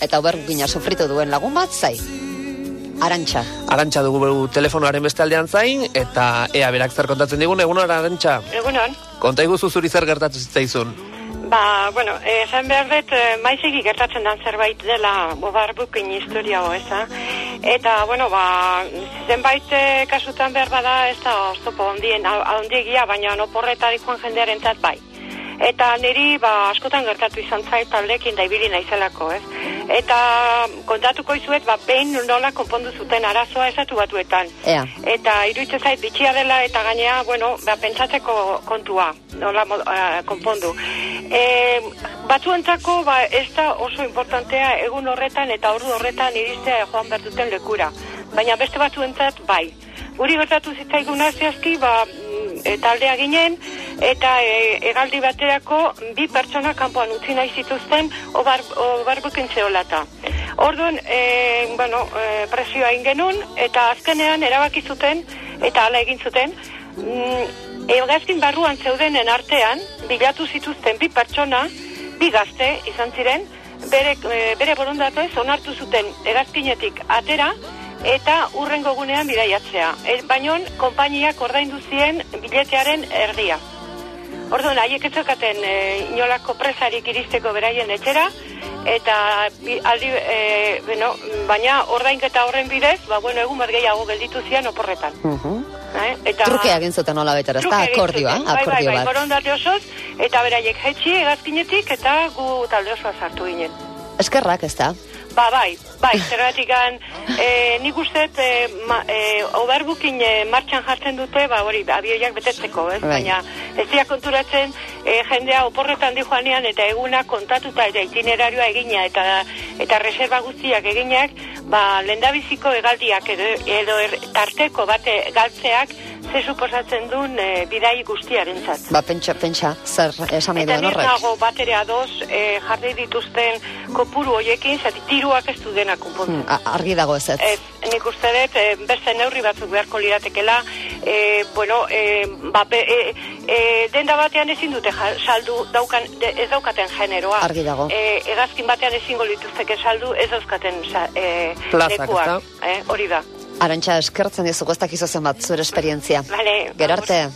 eta oberbukina sufritu duen lagun bat zai. Arantxa. Arantxa dugu telefonoaren beste aldean zain, eta ea berak zer kontatzen digun, egun Arantxa. Egunon. Konta iguzu zuri zer gertatu zitzaizun. Ba, bueno, esan behar dut, eh, maizegi gertatzen dan zerbait dela bobarbukin historia eza. Eta, bueno, ba, zenbait eh, kasutan behar bada ez da oztopo ondien, ondiegia, baina oporretari joan jendearen bai. Eta niri, ba, askotan gertatu izan zait taldekin da ibili naizelako, ez? Eta kontatuko izuet, ba, behin nola konpondu zuten arazoa esatu batuetan. Ea. Eta iruitze zait bitxia dela eta gainea, bueno, ba, pentsatzeko kontua, nola uh, konpondu. E, batzuentzako ba, ez da oso importantea egun horretan eta ordu horretan iristea joan behar duten lekura. Baina beste batzuentzat bai. Guri gertatu zitzaigun zehazki, ba, e, taldea ginen, eta e, egaldi baterako bi pertsona kanpoan utzi nahi zituzten obar, obarbuken zeolata. Orduan, e, bueno, e, presioa ingenun, eta azkenean erabaki zuten, eta hala egin zuten, mm, barruan zeudenen artean, bilatu zituzten bi pertsona, bi gazte izan ziren, bere, e, bere borondatez onartu zuten egazkinetik atera, eta urrengo gunean bidaiatzea. E, Baina, konpainiak ordaindu zien biletearen erdia. Orduan, haiek etzokaten e, inolako presarik iristeko beraien etxera, eta aldi, e, bueno, baina ordainketa horren bidez, ba, bueno, egun bat gehiago gelditu zian oporretan. Uh Eh? Eta Truke egin zuten nola betera, ezta akordioa, bai, bai, akordio bai, borondate osoz, eta beraiek jetxi egazkinetik, eta gu talde osoa sartu ginen. Eskerrak, ez da? Ba, bai, bai, zergatik e, nik uste, e, ma, e, overbooking e, martxan jartzen dute, ba, hori, abioiak betetzeko, ez? Bai. Baina, ez dira konturatzen, e, jendea oporretan di joanean, eta eguna kontatuta, eta itinerarioa egina, eta eta reserva guztiak eginak, ba, lendabiziko egaldiak edo, edo er, tarteko bate galtzeak, ze suposatzen duen e, bidai guztiaren zat. Ba, pentsa, pentsa, zer esan nahi duen horrek? Eta nago batere adoz e, jarri dituzten kopuru hoiekin, zati tiruak ez du dena konpontzen. Hmm, argi dago ez ez. Ez, nik uste dut, e, beste neurri batzuk beharko liratekela, e, bueno, e, ba, e, e, denda batean ezin dute saldu daukan, de, ez daukaten generoa. Argi dago. E, egazkin batean ezin golituzteke saldu ez dauzkaten e, Plazak, hori da. Arantxa eskertzen dizugu ez dakizu zen bat zure esperientzia. Vale. Gerarte.